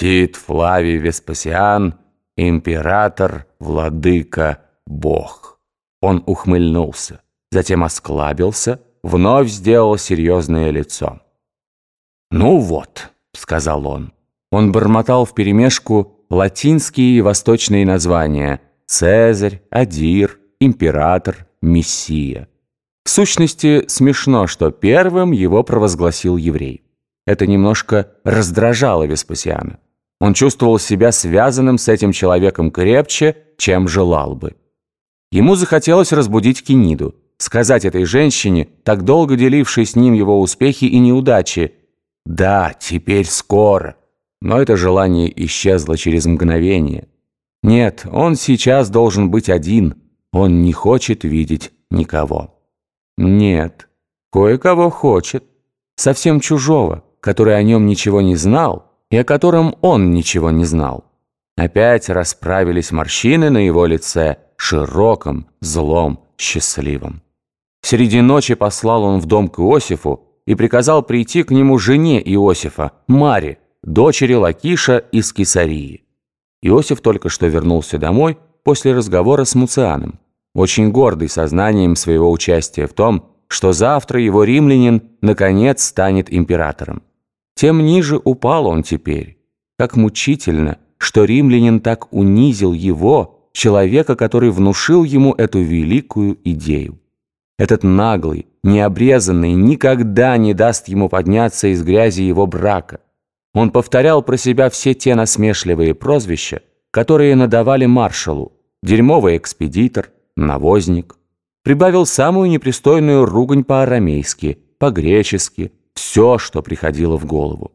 Тит Флавий Веспасиан, император, владыка, бог. Он ухмыльнулся, затем осклабился, вновь сделал серьезное лицо. «Ну вот», — сказал он. Он бормотал вперемешку латинские и восточные названия «Цезарь», «Адир», «Император», «Мессия». В сущности, смешно, что первым его провозгласил еврей. Это немножко раздражало Веспасиана. Он чувствовал себя связанным с этим человеком крепче, чем желал бы. Ему захотелось разбудить Кениду, сказать этой женщине, так долго делившей с ним его успехи и неудачи, «Да, теперь скоро». Но это желание исчезло через мгновение. Нет, он сейчас должен быть один. Он не хочет видеть никого. Нет, кое-кого хочет. Совсем чужого, который о нем ничего не знал и о котором он ничего не знал. Опять расправились морщины на его лице, широком, злом, счастливом. Среди ночи послал он в дом к Иосифу и приказал прийти к нему жене Иосифа, Маре, дочери Лакиша из Кесарии. Иосиф только что вернулся домой после разговора с Муцианом, очень гордый сознанием своего участия в том, что завтра его римлянин наконец станет императором. Тем ниже упал он теперь. Как мучительно, что римлянин так унизил его, человека, который внушил ему эту великую идею. Этот наглый, необрезанный никогда не даст ему подняться из грязи его брака. Он повторял про себя все те насмешливые прозвища, которые надавали маршалу «дерьмовый экспедитор», «навозник». Прибавил самую непристойную ругань по-арамейски, по-гречески, все, что приходило в голову.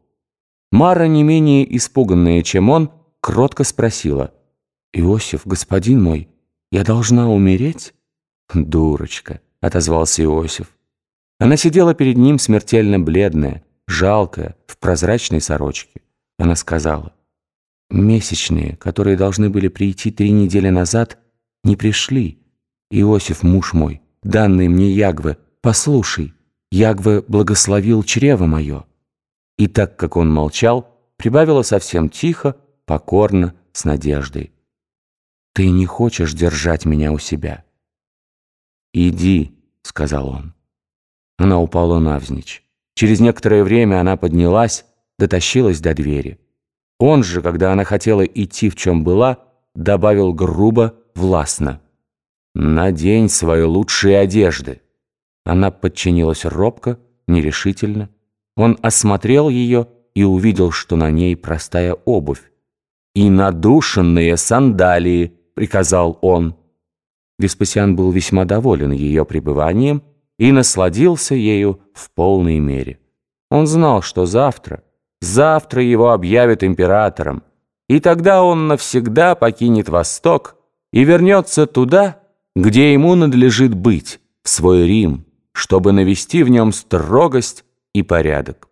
Мара, не менее испуганная, чем он, кротко спросила, «Иосиф, господин мой, я должна умереть?» «Дурочка», — отозвался Иосиф. Она сидела перед ним смертельно бледная, жалкая, в прозрачной сорочке. Она сказала, «Месячные, которые должны были прийти три недели назад, не пришли. Иосиф, муж мой, данный мне Ягве, послушай, Ягве благословил чрево мое». И так как он молчал, прибавила совсем тихо, покорно, с надеждой. «Ты не хочешь держать меня у себя?» «Иди», — сказал он. Она упала навзничь. Через некоторое время она поднялась, дотащилась до двери. Он же, когда она хотела идти, в чем была, добавил грубо, властно. «Надень свои лучшие одежды». Она подчинилась робко, нерешительно. Он осмотрел ее и увидел, что на ней простая обувь. «И надушенные сандалии», — приказал он. Веспасиан был весьма доволен ее пребыванием, и насладился ею в полной мере. Он знал, что завтра, завтра его объявят императором, и тогда он навсегда покинет Восток и вернется туда, где ему надлежит быть, в свой Рим, чтобы навести в нем строгость и порядок.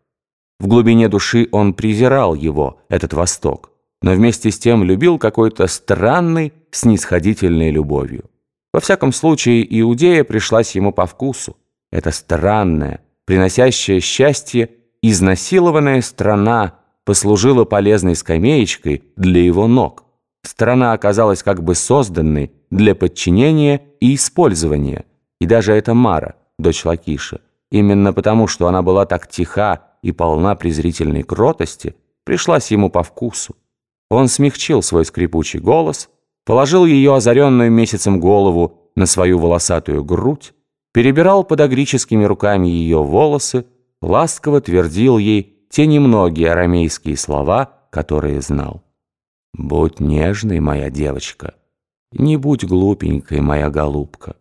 В глубине души он презирал его, этот Восток, но вместе с тем любил какой-то странной, снисходительной любовью. Во всяком случае, Иудея пришлась ему по вкусу. Это странная, приносящая счастье, изнасилованная страна послужила полезной скамеечкой для его ног. Страна оказалась как бы созданной для подчинения и использования. И даже эта Мара, дочь Лакиша, именно потому, что она была так тиха и полна презрительной кротости, пришлась ему по вкусу. Он смягчил свой скрипучий голос, положил ее озаренную месяцем голову на свою волосатую грудь, перебирал подогрическими руками ее волосы, ласково твердил ей те немногие арамейские слова, которые знал. «Будь нежной, моя девочка, не будь глупенькой, моя голубка».